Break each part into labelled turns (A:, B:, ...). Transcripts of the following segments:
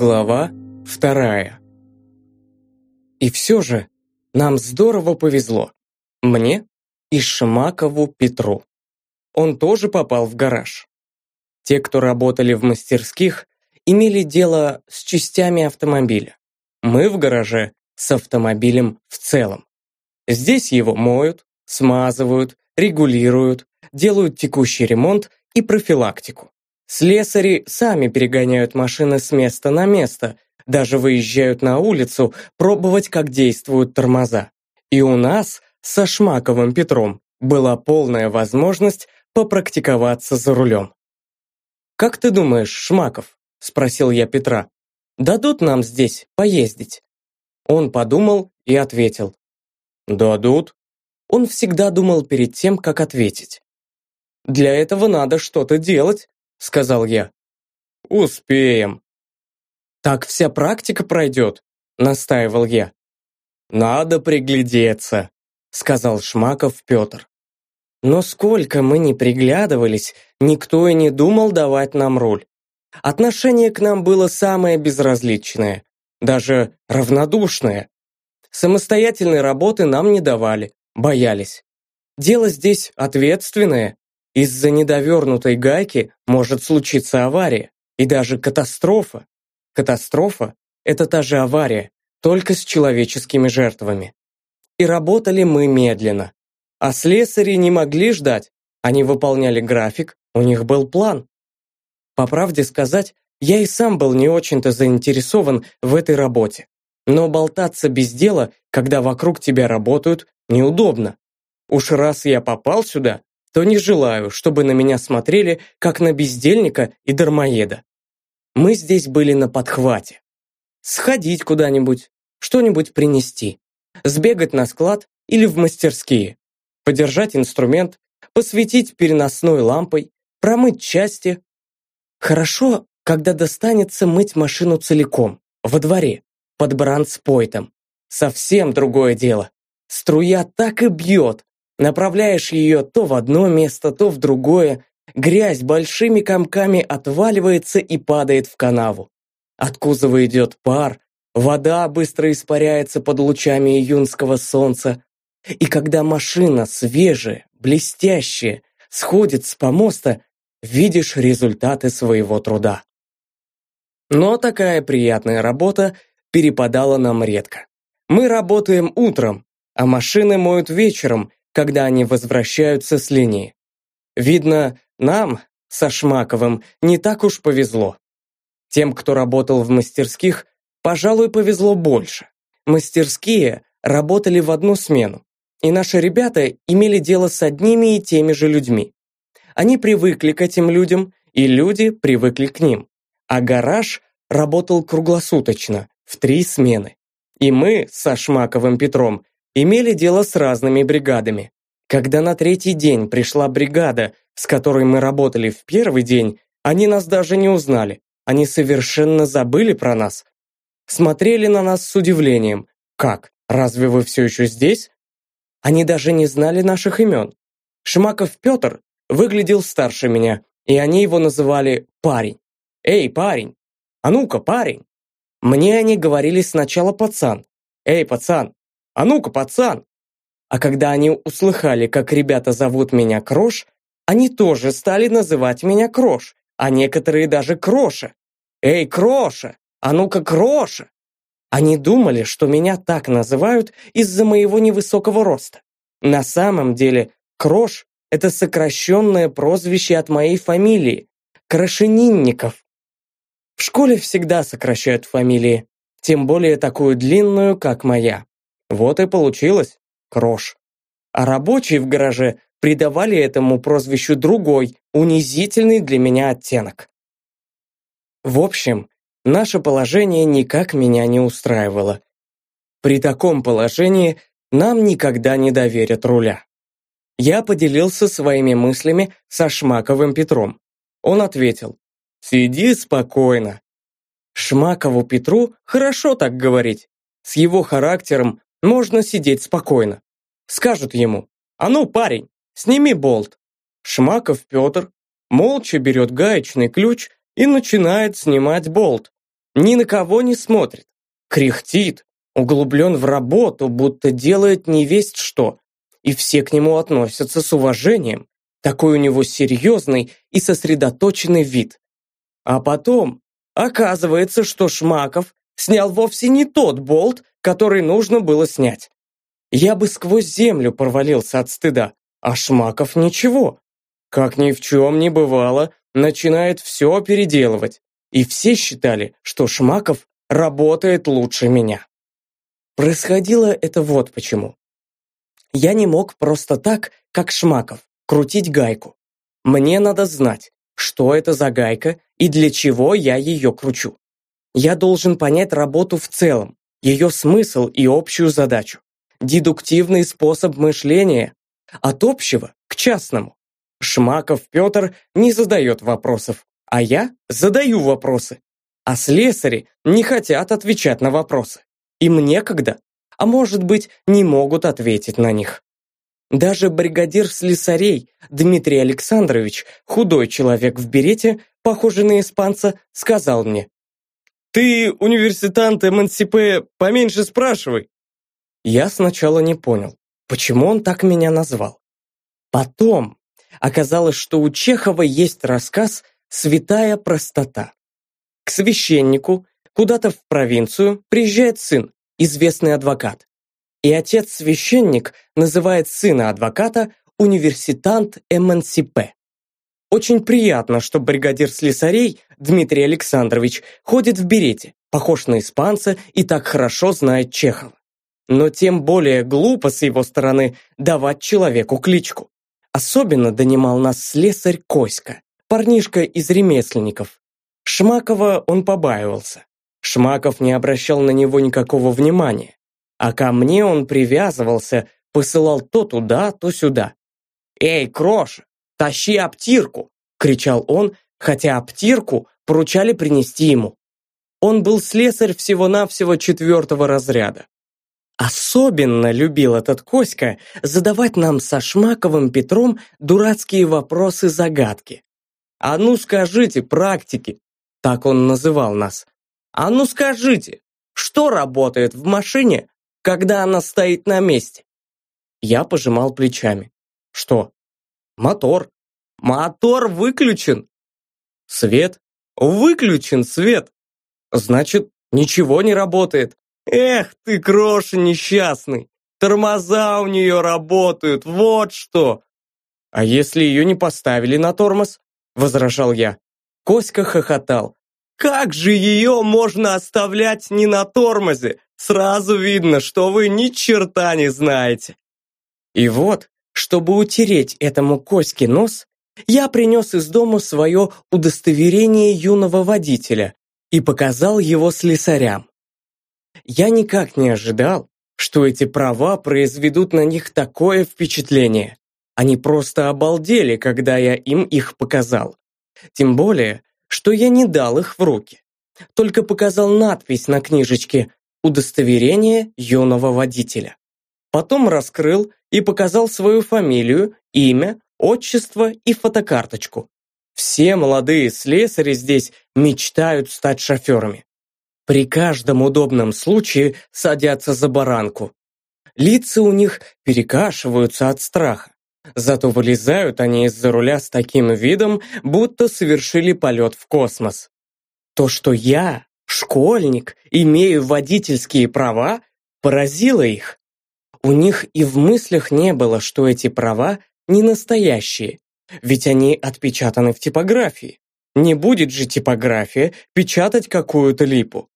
A: Глава вторая. И все же нам здорово повезло. Мне и Шмакову Петру. Он тоже попал в гараж. Те, кто работали в мастерских, имели дело с частями автомобиля. Мы в гараже с автомобилем в целом. Здесь его моют, смазывают, регулируют, делают текущий ремонт и профилактику. Слесари сами перегоняют машины с места на место, даже выезжают на улицу пробовать, как действуют тормоза. И у нас со Шмаковым Петром была полная возможность попрактиковаться за рулем. «Как ты думаешь, Шмаков?» – спросил я Петра. «Дадут нам здесь поездить?» Он подумал и ответил. «Дадут». Он всегда думал перед тем, как ответить. «Для этого надо что-то делать», — сказал я. «Успеем». «Так вся практика пройдет», — настаивал я. «Надо приглядеться», — сказал Шмаков Петр. Но сколько мы не приглядывались, никто и не думал давать нам роль. Отношение к нам было самое безразличное, даже равнодушное. Самостоятельной работы нам не давали, боялись. Дело здесь ответственное, из-за недовернутой гайки может случиться авария и даже катастрофа. Катастрофа – это та же авария, только с человеческими жертвами. И работали мы медленно. А слесари не могли ждать. Они выполняли график, у них был план. По правде сказать, я и сам был не очень-то заинтересован в этой работе. Но болтаться без дела, когда вокруг тебя работают, неудобно. Уж раз я попал сюда, то не желаю, чтобы на меня смотрели, как на бездельника и дармоеда. Мы здесь были на подхвате. Сходить куда-нибудь, что-нибудь принести, сбегать на склад или в мастерские, подержать инструмент, посветить переносной лампой, промыть части. Хорошо, когда достанется мыть машину целиком, во дворе, под бранспойтом. Совсем другое дело. Струя так и бьет, Направляешь ее то в одно место, то в другое. Грязь большими комками отваливается и падает в канаву. От кузова идет пар, вода быстро испаряется под лучами июнского солнца. И когда машина свежая, блестящая, сходит с помоста, видишь результаты своего труда. Но такая приятная работа перепадала нам редко. Мы работаем утром, а машины моют вечером когда они возвращаются с линии. Видно, нам, со Шмаковым, не так уж повезло. Тем, кто работал в мастерских, пожалуй, повезло больше. Мастерские работали в одну смену, и наши ребята имели дело с одними и теми же людьми. Они привыкли к этим людям, и люди привыкли к ним. А гараж работал круглосуточно, в три смены. И мы со Шмаковым Петром имели дело с разными бригадами. Когда на третий день пришла бригада, с которой мы работали в первый день, они нас даже не узнали. Они совершенно забыли про нас. Смотрели на нас с удивлением. «Как? Разве вы все еще здесь?» Они даже не знали наших имен. Шмаков Петр выглядел старше меня, и они его называли «парень». «Эй, парень! А ну-ка, парень!» Мне они говорили сначала «пацан». «Эй, пацан! А ну-ка, пацан!» А когда они услыхали, как ребята зовут меня Крош, они тоже стали называть меня Крош, а некоторые даже Кроша. «Эй, Кроша! А ну-ка, Кроша!» Они думали, что меня так называют из-за моего невысокого роста. На самом деле, Крош – это сокращенное прозвище от моей фамилии – Крашенинников. В школе всегда сокращают фамилии, тем более такую длинную, как моя. Вот и получилось. Крош. А рабочие в гараже придавали этому прозвищу другой, унизительный для меня оттенок. В общем, наше положение никак меня не устраивало. При таком положении нам никогда не доверят руля. Я поделился своими мыслями со Шмаковым Петром. Он ответил, «Сиди спокойно». Шмакову Петру хорошо так говорить. С его характером можно сидеть спокойно. Скажут ему, а ну, парень, сними болт. Шмаков Петр молча берет гаечный ключ и начинает снимать болт. ни на кого не смотрит, кряхтит, углублен в работу, будто делает не весть что, и все к нему относятся с уважением. Такой у него серьезный и сосредоточенный вид. А потом оказывается, что Шмаков снял вовсе не тот болт, который нужно было снять. Я бы сквозь землю провалился от стыда, а Шмаков ничего. Как ни в чем не бывало, начинает все переделывать. И все считали, что Шмаков работает лучше меня. Происходило это вот почему. Я не мог просто так, как Шмаков, крутить гайку. Мне надо знать, что это за гайка и для чего я ее кручу. Я должен понять работу в целом, ее смысл и общую задачу. Дедуктивный способ мышления. От общего к частному. Шмаков Петр не задает вопросов, а я задаю вопросы. А слесари не хотят отвечать на вопросы. Им некогда, а может быть, не могут ответить на них. Даже бригадир слесарей Дмитрий Александрович, худой человек в берете, похожий на испанца, сказал мне, «Ты, университант Эмансипе, поменьше спрашивай». Я сначала не понял, почему он так меня назвал. Потом оказалось, что у Чехова есть рассказ «Святая простота». К священнику куда-то в провинцию приезжает сын, известный адвокат. И отец-священник называет сына адвоката университант Эмансипе. Очень приятно, что бригадир слесарей Дмитрий Александрович ходит в берете, похож на испанца и так хорошо знает Чехова. Но тем более глупо с его стороны давать человеку кличку. Особенно донимал нас слесарь Коська, парнишка из ремесленников. Шмакова он побаивался. Шмаков не обращал на него никакого внимания. А ко мне он привязывался, посылал то туда, то сюда. «Эй, Кроша, тащи обтирку!» — кричал он, хотя обтирку поручали принести ему. Он был слесарь всего-навсего четвертого разряда. Особенно любил этот Коська задавать нам со Шмаковым Петром дурацкие вопросы-загадки. «А ну скажите, практики!» Так он называл нас. «А ну скажите, что работает в машине, когда она стоит на месте?» Я пожимал плечами. «Что?» «Мотор». «Мотор выключен». «Свет?» «Выключен свет». «Значит, ничего не работает». «Эх ты, кроша несчастный! Тормоза у нее работают, вот что!» «А если ее не поставили на тормоз?» – возражал я. Коська хохотал. «Как же ее можно оставлять не на тормозе? Сразу видно, что вы ни черта не знаете!» И вот, чтобы утереть этому Коське нос, я принес из дома свое удостоверение юного водителя и показал его слесарям. Я никак не ожидал, что эти права произведут на них такое впечатление. Они просто обалдели, когда я им их показал. Тем более, что я не дал их в руки. Только показал надпись на книжечке «Удостоверение юного водителя». Потом раскрыл и показал свою фамилию, имя, отчество и фотокарточку. Все молодые слесари здесь мечтают стать шоферами. При каждом удобном случае садятся за баранку. Лица у них перекашиваются от страха. Зато вылезают они из-за руля с таким видом, будто совершили полет в космос. То, что я, школьник, имею водительские права, поразило их. У них и в мыслях не было, что эти права не настоящие, ведь они отпечатаны в типографии. Не будет же типография печатать какую-то липу.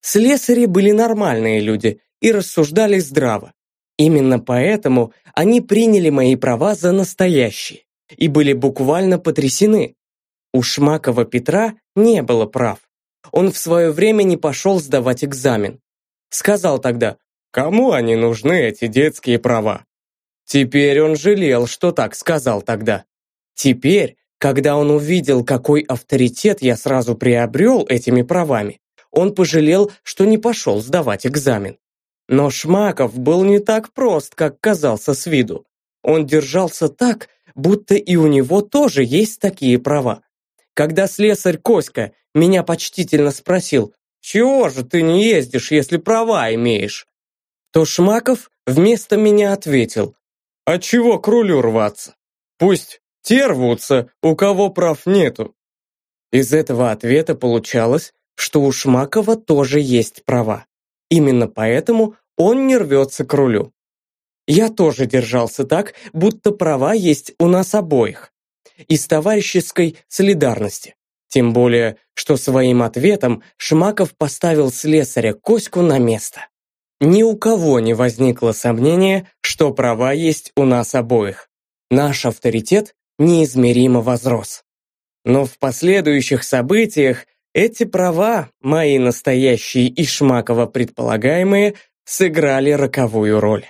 A: Слесари были нормальные люди и рассуждали здраво. Именно поэтому они приняли мои права за настоящие и были буквально потрясены. У Шмакова Петра не было прав. Он в свое время не пошел сдавать экзамен. Сказал тогда, кому они нужны, эти детские права? Теперь он жалел, что так сказал тогда. Теперь, когда он увидел, какой авторитет я сразу приобрел этими правами, он пожалел, что не пошел сдавать экзамен. Но Шмаков был не так прост, как казался с виду. Он держался так, будто и у него тоже есть такие права. Когда слесарь Коська меня почтительно спросил, чего же ты не ездишь, если права имеешь?» То Шмаков вместо меня ответил, «А чего к рулю рваться? Пусть те рвутся, у кого прав нету». Из этого ответа получалось, что у Шмакова тоже есть права. Именно поэтому он не рвется к рулю. Я тоже держался так, будто права есть у нас обоих. Из товарищеской солидарности. Тем более, что своим ответом Шмаков поставил слесаря Коську на место. Ни у кого не возникло сомнения, что права есть у нас обоих. Наш авторитет неизмеримо возрос. Но в последующих событиях эти права, мои настоящие и Шмакова предполагаемые, сыграли роковую роль.